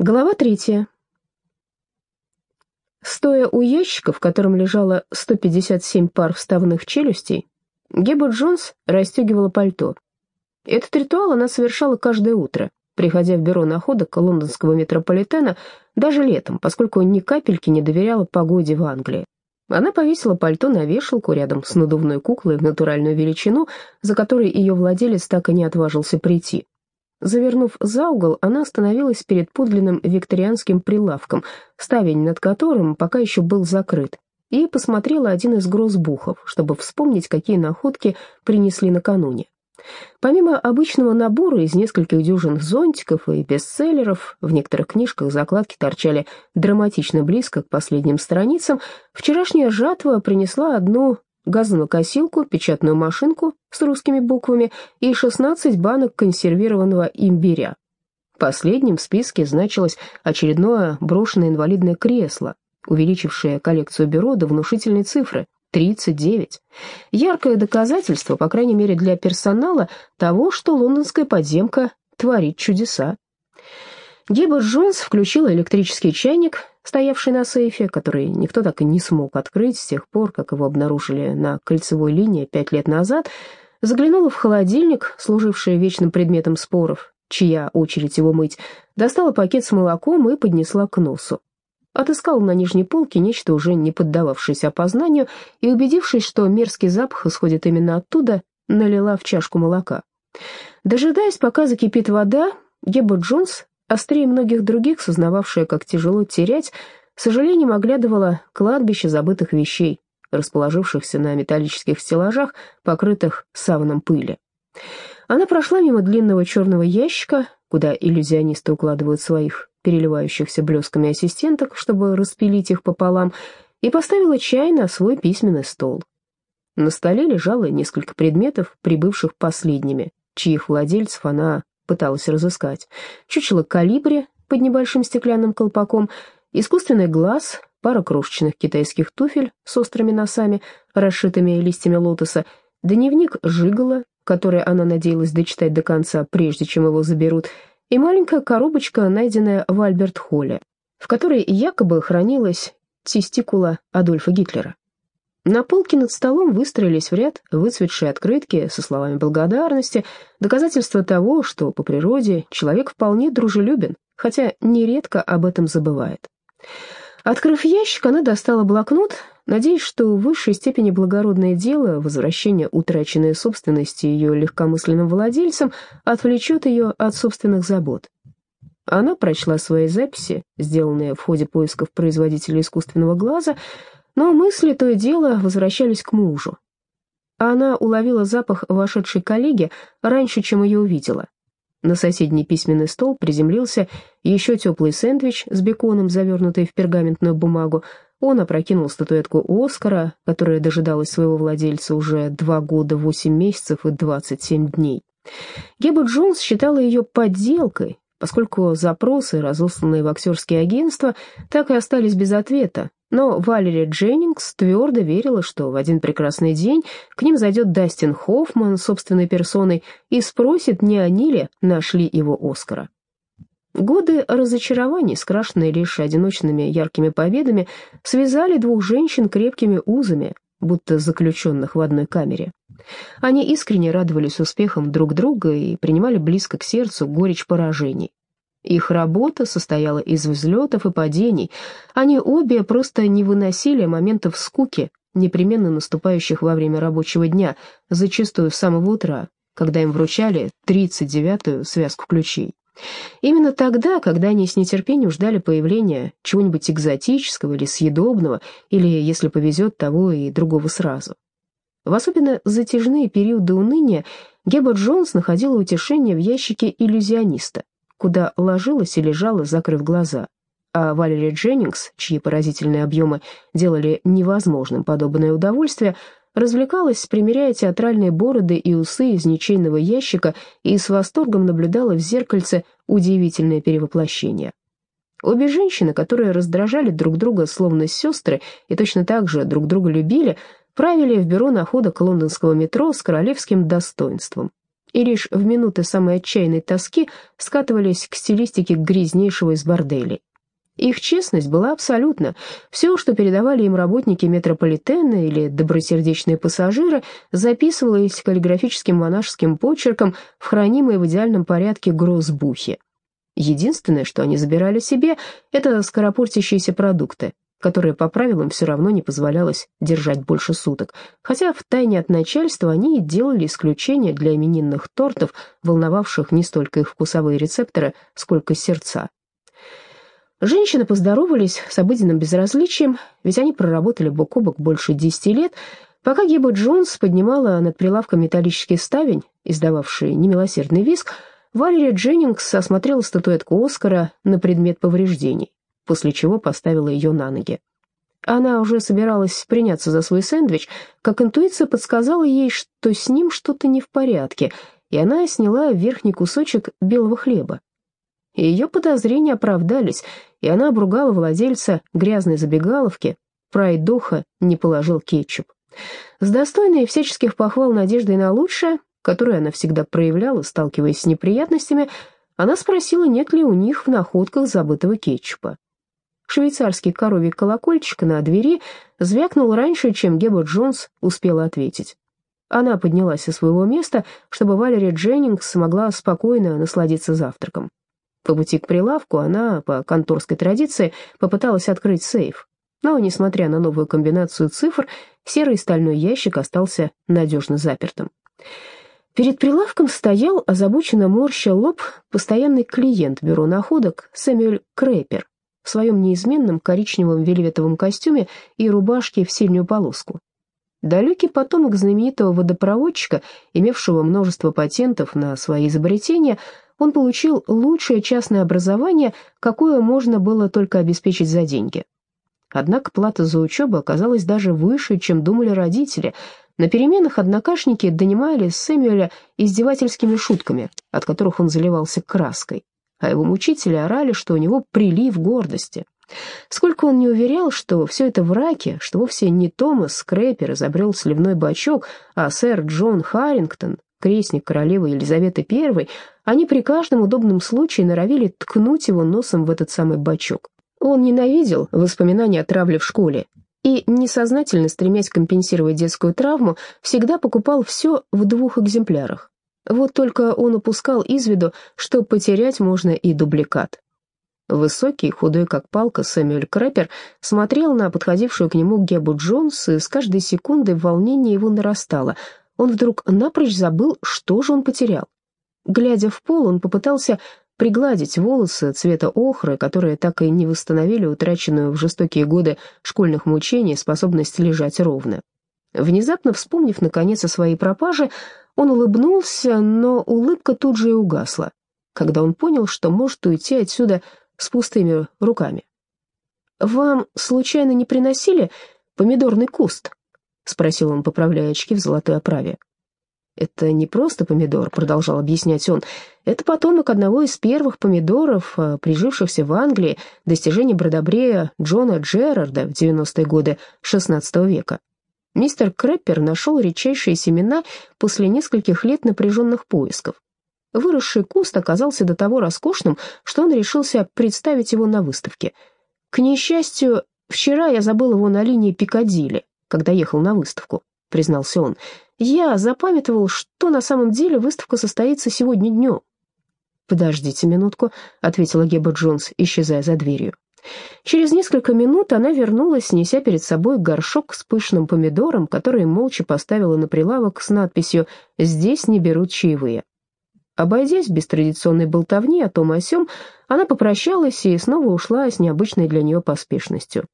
Глава третья. Стоя у ящика, в котором лежало 157 пар вставных челюстей, Геба Джонс расстегивала пальто. Этот ритуал она совершала каждое утро, приходя в бюро находок лондонского метрополитена даже летом, поскольку ни капельки не доверяла погоде в Англии. Она повесила пальто на вешалку рядом с надувной куклой в натуральную величину, за которой ее владелец так и не отважился прийти. Завернув за угол, она остановилась перед подлинным викторианским прилавком, ставень над которым пока еще был закрыт, и посмотрела один из грозбухов, чтобы вспомнить, какие находки принесли накануне. Помимо обычного набора из нескольких дюжин зонтиков и бестселлеров, в некоторых книжках закладки торчали драматично близко к последним страницам, вчерашняя жатва принесла одну газонокосилку, печатную машинку с русскими буквами и 16 банок консервированного имбиря. Последним в списке значилось очередное брошенное инвалидное кресло, увеличившее коллекцию бюро до внушительной цифры – 39. Яркое доказательство, по крайней мере для персонала, того, что лондонская подземка творит чудеса. Геба Джонс включила электрический чайник, стоявший на сейфе, который никто так и не смог открыть с тех пор, как его обнаружили на кольцевой линии пять лет назад, заглянула в холодильник, служивший вечным предметом споров, чья очередь его мыть, достала пакет с молоком и поднесла к носу. Отыскала на нижней полке нечто, уже не поддававшееся опознанию, и, убедившись, что мерзкий запах исходит именно оттуда, налила в чашку молока. Дожидаясь, пока закипит вода, Геба Джонс Острее многих других, сознававшая, как тяжело терять, с сожалением оглядывала кладбище забытых вещей, расположившихся на металлических стеллажах, покрытых саваном пыли. Она прошла мимо длинного черного ящика, куда иллюзионисты укладывают своих переливающихся блесками ассистенток, чтобы распилить их пополам, и поставила чай на свой письменный стол. На столе лежало несколько предметов, прибывших последними, чьих владельцев она пыталась разыскать. Чучело калибри под небольшим стеклянным колпаком, искусственный глаз, пара крошечных китайских туфель с острыми носами, расшитыми листьями лотоса, дневник Жигала, который она надеялась дочитать до конца, прежде чем его заберут, и маленькая коробочка, найденная в Альберт-Холле, в которой якобы хранилась тестикула Адольфа Гитлера. На полке над столом выстроились в ряд выцветшие открытки со словами благодарности, доказательство того, что по природе человек вполне дружелюбен, хотя нередко об этом забывает. Открыв ящик, она достала блокнот, надеясь, что в высшей степени благородное дело, возвращение утраченной собственности ее легкомысленным владельцам, отвлечет ее от собственных забот. Она прочла свои записи, сделанные в ходе поисков производителя искусственного глаза, но мысли то и дело возвращались к мужу. Она уловила запах вошедшей коллеги раньше, чем ее увидела. На соседний письменный стол приземлился еще теплый сэндвич с беконом, завернутый в пергаментную бумагу. Он опрокинул статуэтку Оскара, которая дожидалась своего владельца уже два года, восемь месяцев и двадцать семь дней. Геба Джонс считала ее подделкой, поскольку запросы, разосланные в актерские агентства, так и остались без ответа, но Валерия Дженнингс твердо верила, что в один прекрасный день к ним зайдет Дастин Хоффман собственной персоной и спросит, не они ли нашли его Оскара. Годы разочарований, скрашенные лишь одиночными яркими победами, связали двух женщин крепкими узами, будто заключенных в одной камере. Они искренне радовались успехам друг друга и принимали близко к сердцу горечь поражений. Их работа состояла из взлетов и падений. Они обе просто не выносили моментов скуки, непременно наступающих во время рабочего дня, зачастую с самого утра, когда им вручали 39-ю связку ключей. Именно тогда, когда они с нетерпением ждали появления чего-нибудь экзотического или съедобного, или, если повезет, того и другого сразу. В особенно затяжные периоды уныния Геба Джонс находила утешение в ящике иллюзиониста, куда ложилась и лежала, закрыв глаза. А Валерия Дженнингс, чьи поразительные объемы делали невозможным подобное удовольствие, развлекалась, примеряя театральные бороды и усы из ничейного ящика и с восторгом наблюдала в зеркальце удивительное перевоплощение. Обе женщины, которые раздражали друг друга словно сестры и точно так же друг друга любили, правили в бюро находок лондонского метро с королевским достоинством. И лишь в минуты самой отчаянной тоски скатывались к стилистике грязнейшего из борделей. Их честность была абсолютна. Все, что передавали им работники метрополитена или добросердечные пассажиры, записывалось каллиграфическим монашеским почерком в хранимые в идеальном порядке грозбухи. Единственное, что они забирали себе, это скоропортящиеся продукты, которые по правилам все равно не позволялось держать больше суток, хотя в тайне от начальства они делали исключение для именинных тортов, волновавших не столько их вкусовые рецепторы, сколько сердца. Женщины поздоровались с обыденным безразличием, ведь они проработали бок о бок больше десяти лет, пока Геба Джонс поднимала над прилавком металлический ставень, издававший немилосердный виск, Валерия Дженнингс осмотрела статуэтку Оскара на предмет повреждений, после чего поставила ее на ноги. Она уже собиралась приняться за свой сэндвич, как интуиция подсказала ей, что с ним что-то не в порядке, и она сняла верхний кусочек белого хлеба. Ее подозрения оправдались, и она обругала владельца грязной забегаловки, прайдоха не положил кетчуп. С достойной всяческих похвал надеждой на лучшее, которую она всегда проявляла, сталкиваясь с неприятностями, она спросила, нет ли у них в находках забытого кетчупа. Швейцарский коровий колокольчик на двери звякнул раньше, чем Геба Джонс успела ответить. Она поднялась со своего места, чтобы Валерия Дженнингс смогла спокойно насладиться завтраком. По пути к прилавку она, по конторской традиции, попыталась открыть сейф. Но, несмотря на новую комбинацию цифр, серый стальной ящик остался надежно запертым. Перед прилавком стоял, озабоченно морща лоб, постоянный клиент бюро находок Сэмюэль Крэпер в своем неизменном коричневом вельветовом костюме и рубашке в синюю полоску. Далекий потомок знаменитого водопроводчика, имевшего множество патентов на свои изобретения, он получил лучшее частное образование, какое можно было только обеспечить за деньги. Однако плата за учебу оказалась даже выше, чем думали родители. На переменах однокашники донимали Сэмюэля издевательскими шутками, от которых он заливался краской, а его мучители орали, что у него прилив гордости. Сколько он не уверял, что все это враки, что вовсе не Томас Скрэпер изобрел сливной бачок, а сэр Джон Харрингтон, крестник королевы Елизаветы I, они при каждом удобном случае норовили ткнуть его носом в этот самый бачок. Он ненавидел воспоминания о травле в школе и, несознательно стремясь компенсировать детскую травму, всегда покупал все в двух экземплярах. Вот только он упускал из виду, что потерять можно и дубликат. Высокий, худой как палка Сэмюэль Крэпер смотрел на подходившую к нему Гебу Джонс, и с каждой секундой волнение его нарастало — он вдруг напрочь забыл, что же он потерял. Глядя в пол, он попытался пригладить волосы цвета охры, которые так и не восстановили утраченную в жестокие годы школьных мучений способность лежать ровно. Внезапно вспомнив, наконец, о своей пропаже, он улыбнулся, но улыбка тут же и угасла, когда он понял, что может уйти отсюда с пустыми руками. «Вам случайно не приносили помидорный куст?» — спросил он, поправляя очки в золотой оправе. «Это не просто помидор», — продолжал объяснять он. «Это потомок одного из первых помидоров, э, прижившихся в Англии, достижение бродобрея Джона Джерарда в 90-е годы XVI века. Мистер Крэппер нашел редчайшие семена после нескольких лет напряженных поисков. Выросший куст оказался до того роскошным, что он решился представить его на выставке. К несчастью, вчера я забыл его на линии Пикадилли, когда ехал на выставку», — признался он. «Я запамятовал, что на самом деле выставка состоится сегодня днем». «Подождите минутку», — ответила Геба Джонс, исчезая за дверью. Через несколько минут она вернулась, неся перед собой горшок с пышным помидором, который молча поставила на прилавок с надписью «Здесь не берут чаевые». Обойдясь без традиционной болтовни о том о сём, она попрощалась и снова ушла с необычной для нее поспешностью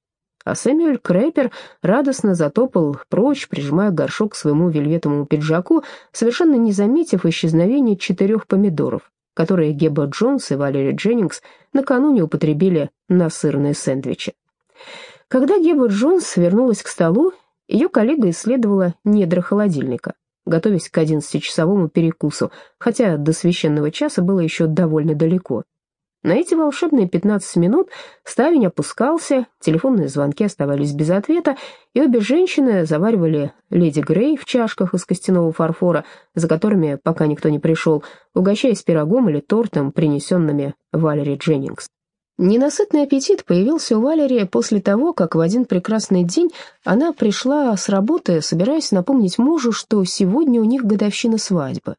а Сэмюэль Крэпер радостно затопал прочь, прижимая горшок к своему вельветовому пиджаку, совершенно не заметив исчезновения четырех помидоров, которые Геба Джонс и Валерия Дженнингс накануне употребили на сырные сэндвичи. Когда Геба Джонс вернулась к столу, ее коллега исследовала недра холодильника, готовясь к одиннадцатичасовому перекусу, хотя до священного часа было еще довольно далеко. На эти волшебные 15 минут ставень опускался, телефонные звонки оставались без ответа, и обе женщины заваривали леди Грей в чашках из костяного фарфора, за которыми пока никто не пришел, угощаясь пирогом или тортом, принесенными Валери Дженнингс. Ненасытный аппетит появился у Валерии после того, как в один прекрасный день она пришла с работы, собираясь напомнить мужу, что сегодня у них годовщина свадьбы.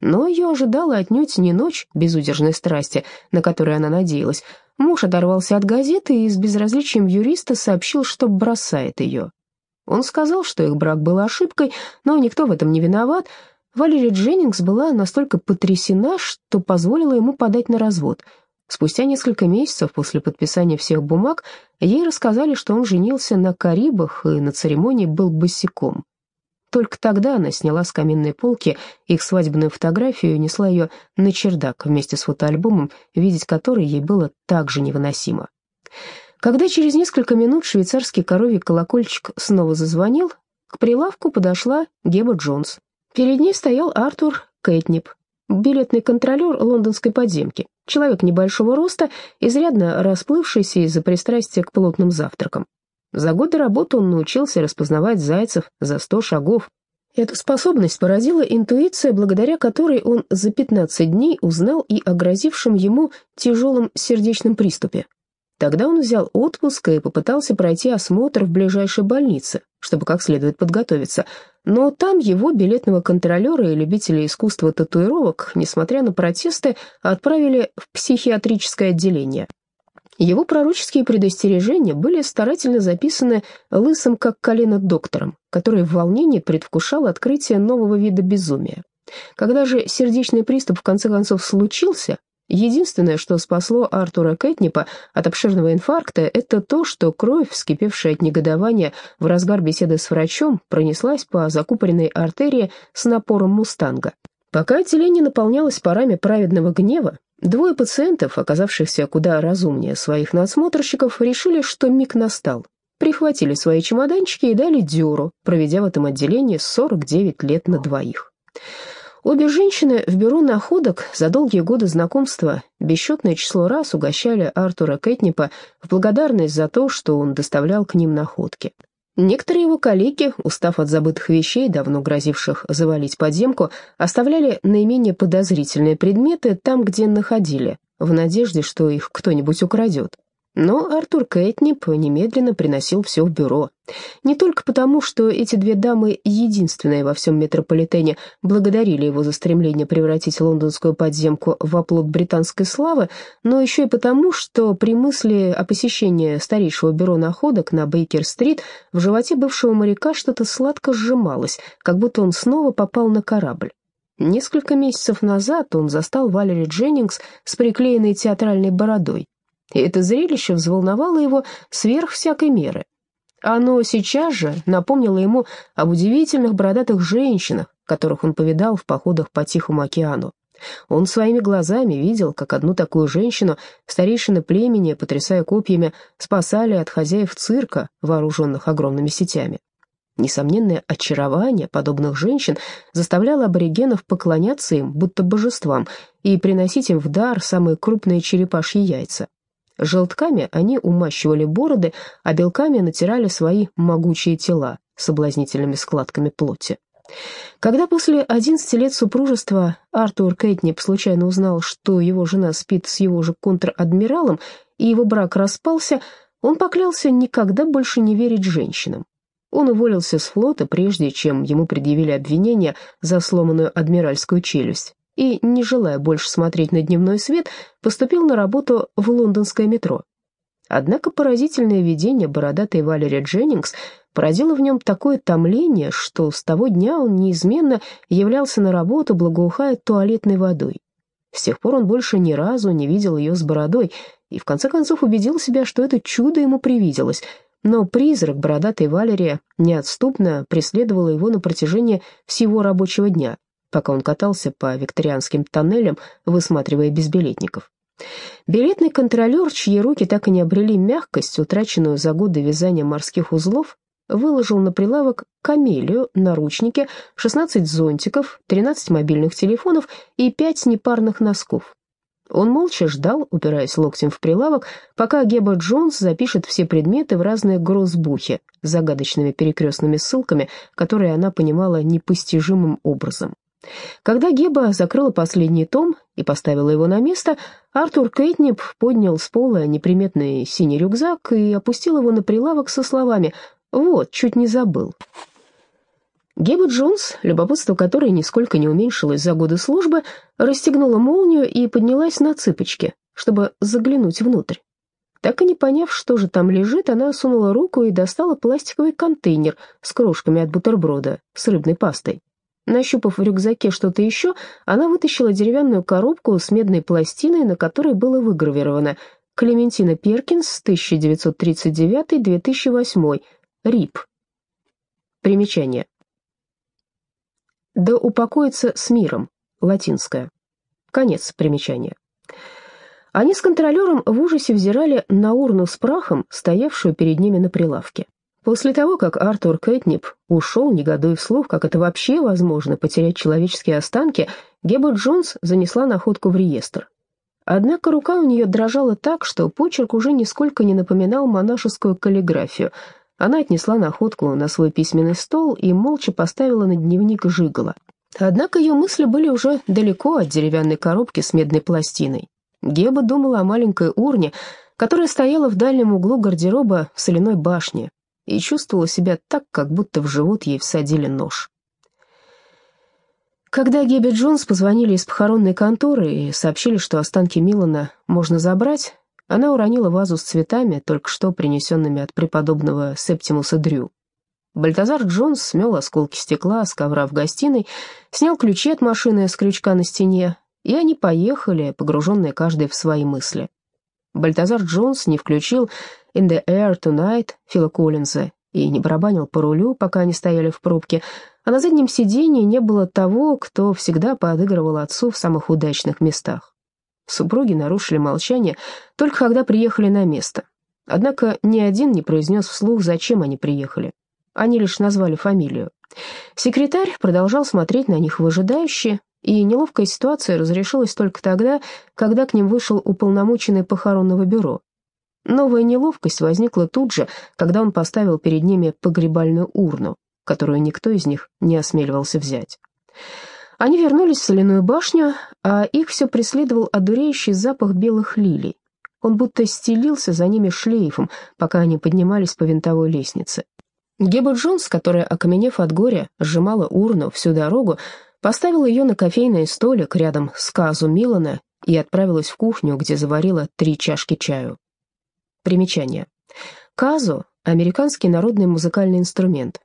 Но ее ожидала отнюдь не ночь безудержной страсти, на которую она надеялась. Муж оторвался от газеты и с безразличием юриста сообщил, что бросает ее. Он сказал, что их брак был ошибкой, но никто в этом не виноват. Валерия Дженнингс была настолько потрясена, что позволила ему подать на развод. Спустя несколько месяцев после подписания всех бумаг ей рассказали, что он женился на Карибах и на церемонии был босиком. Только тогда она сняла с каминной полки их свадебную фотографию и несла ее на чердак вместе с фотоальбомом, видеть который ей было так же невыносимо. Когда через несколько минут швейцарский коровий колокольчик снова зазвонил, к прилавку подошла Геба Джонс. Перед ней стоял Артур Кэтнип, билетный контролер лондонской подземки, человек небольшого роста, изрядно расплывшийся из-за пристрастия к плотным завтракам. За годы работы он научился распознавать зайцев за сто шагов. Эту способность породила интуиция, благодаря которой он за 15 дней узнал и о грозившем ему тяжелом сердечном приступе. Тогда он взял отпуск и попытался пройти осмотр в ближайшей больнице, чтобы как следует подготовиться, но там его, билетного контролера и любителя искусства татуировок, несмотря на протесты, отправили в психиатрическое отделение. Его пророческие предостережения были старательно записаны лысым как колено доктором, который в волнении предвкушал открытие нового вида безумия. Когда же сердечный приступ в конце концов случился, единственное, что спасло Артура Кэтнипа от обширного инфаркта, это то, что кровь, вскипевшая от негодования в разгар беседы с врачом, пронеслась по закупоренной артерии с напором мустанга. Пока отделение наполнялось парами праведного гнева, Двое пациентов, оказавшихся куда разумнее своих надсмотрщиков, решили, что миг настал. Прихватили свои чемоданчики и дали дёру, проведя в этом отделении 49 лет на двоих. Обе женщины в бюро находок за долгие годы знакомства бесчетное число раз угощали Артура Кэтнипа в благодарность за то, что он доставлял к ним находки. Некоторые его коллеги, устав от забытых вещей, давно грозивших завалить подземку, оставляли наименее подозрительные предметы там, где находили, в надежде, что их кто-нибудь украдет. Но Артур Кэтнип немедленно приносил все в бюро. Не только потому, что эти две дамы, единственные во всем метрополитене, благодарили его за стремление превратить лондонскую подземку в оплот британской славы, но еще и потому, что при мысли о посещении старейшего бюро находок на Бейкер-стрит в животе бывшего моряка что-то сладко сжималось, как будто он снова попал на корабль. Несколько месяцев назад он застал Валери Дженнингс с приклеенной театральной бородой и это зрелище взволновало его сверх всякой меры. Оно сейчас же напомнило ему об удивительных бородатых женщинах, которых он повидал в походах по Тихому океану. Он своими глазами видел, как одну такую женщину старейшины племени, потрясая копьями, спасали от хозяев цирка, вооруженных огромными сетями. Несомненное очарование подобных женщин заставляло аборигенов поклоняться им, будто божествам, и приносить им в дар самые крупные черепашьи яйца. Желтками они умащивали бороды, а белками натирали свои могучие тела соблазнительными складками плоти. Когда после 11 лет супружества Артур Кейтнип случайно узнал, что его жена спит с его же контр-адмиралом, и его брак распался, он поклялся никогда больше не верить женщинам. Он уволился с флота, прежде чем ему предъявили обвинение за сломанную адмиральскую челюсть, и, не желая больше смотреть на дневной свет, поступил на работу в лондонское метро. Однако поразительное видение бородатой Валери Дженнингс породило в нем такое томление, что с того дня он неизменно являлся на работу, благоухая туалетной водой. С тех пор он больше ни разу не видел ее с бородой и в конце концов убедил себя, что это чудо ему привиделось, но призрак бородатой Валерия неотступно преследовал его на протяжении всего рабочего дня пока он катался по викторианским тоннелям, высматривая безбилетников. Билетный контролер, чьи руки так и не обрели мягкость, утраченную за годы вязания морских узлов, выложил на прилавок камелию, наручники, 16 зонтиков, 13 мобильных телефонов и 5 непарных носков. Он молча ждал, упираясь локтем в прилавок, пока Геба Джонс запишет все предметы в разные грозбухи с загадочными перекрестными ссылками, которые она понимала непостижимым образом. Когда Геба закрыла последний том и поставила его на место, Артур Кейтнип поднял с пола неприметный синий рюкзак и опустил его на прилавок со словами «Вот, чуть не забыл». Геба Джонс, любопытство которой нисколько не уменьшилось за годы службы, расстегнула молнию и поднялась на цыпочки, чтобы заглянуть внутрь. Так и не поняв, что же там лежит, она сунула руку и достала пластиковый контейнер с крошками от бутерброда с рыбной пастой. Нащупав в рюкзаке что-то еще, она вытащила деревянную коробку с медной пластиной, на которой было выгравировано «Клементина Перкинс, 1939-2008, РИП». Примечание. «Да упокоится с миром», латинское. Конец примечания. Они с контролером в ужасе взирали на урну с прахом, стоявшую перед ними на прилавке. После того, как Артур Кэтнип ушел, негодуя вслух, как это вообще возможно, потерять человеческие останки, Геба Джонс занесла находку в реестр. Однако рука у нее дрожала так, что почерк уже нисколько не напоминал монашескую каллиграфию. Она отнесла находку на свой письменный стол и молча поставила на дневник Жигала. Однако ее мысли были уже далеко от деревянной коробки с медной пластиной. Геба думала о маленькой урне, которая стояла в дальнем углу гардероба в соляной башне, и чувствовала себя так, как будто в живот ей всадили нож. Когда Геби Джонс позвонили из похоронной конторы и сообщили, что останки Милана можно забрать, она уронила вазу с цветами, только что принесенными от преподобного Септимуса Дрю. Бальтазар Джонс смел осколки стекла с ковра в гостиной, снял ключи от машины с крючка на стене, и они поехали, погруженные каждый в свои мысли. Бальтазар Джонс не включил «In the Air Tonight» Фила Коллинза и не барабанил по рулю, пока они стояли в пробке, а на заднем сиденье не было того, кто всегда подыгрывал отцу в самых удачных местах. Супруги нарушили молчание только когда приехали на место. Однако ни один не произнес вслух, зачем они приехали. Они лишь назвали фамилию. Секретарь продолжал смотреть на них выжидающе, и неловкая ситуация разрешилась только тогда, когда к ним вышел уполномоченный похоронного бюро. Новая неловкость возникла тут же, когда он поставил перед ними погребальную урну, которую никто из них не осмеливался взять. Они вернулись в соляную башню, а их все преследовал одуреющий запах белых лилий. Он будто стелился за ними шлейфом, пока они поднимались по винтовой лестнице. Геба Джонс, которая, окаменев от горя, сжимала урну всю дорогу, поставила ее на кофейный столик рядом с Казу Милана и отправилась в кухню, где заварила три чашки чаю. Примечание. Казу – американский народный музыкальный инструмент.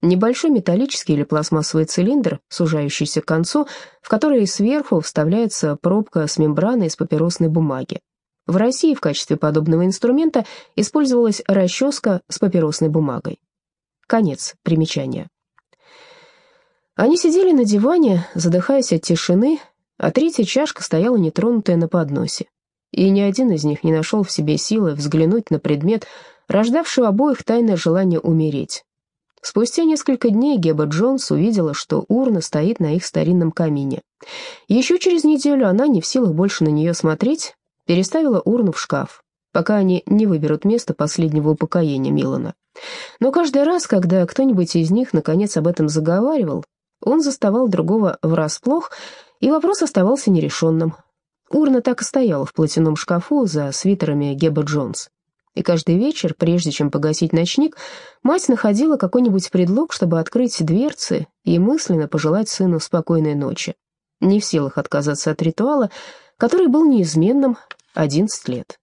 Небольшой металлический или пластмассовый цилиндр, сужающийся к концу, в который сверху вставляется пробка с мембраной из папиросной бумаги. В России в качестве подобного инструмента использовалась расческа с папиросной бумагой. Конец примечания. Они сидели на диване, задыхаясь от тишины, а третья чашка стояла нетронутая на подносе и ни один из них не нашел в себе силы взглянуть на предмет, рождавший у обоих тайное желание умереть. Спустя несколько дней Геба Джонс увидела, что урна стоит на их старинном камине. Еще через неделю она, не в силах больше на нее смотреть, переставила урну в шкаф, пока они не выберут место последнего упокоения Милана. Но каждый раз, когда кто-нибудь из них наконец об этом заговаривал, он заставал другого врасплох, и вопрос оставался нерешенным. Урна так и стояла в платяном шкафу за свитерами Геба Джонс. И каждый вечер, прежде чем погасить ночник, мать находила какой-нибудь предлог, чтобы открыть дверцы и мысленно пожелать сыну спокойной ночи. Не в силах отказаться от ритуала, который был неизменным 11 лет.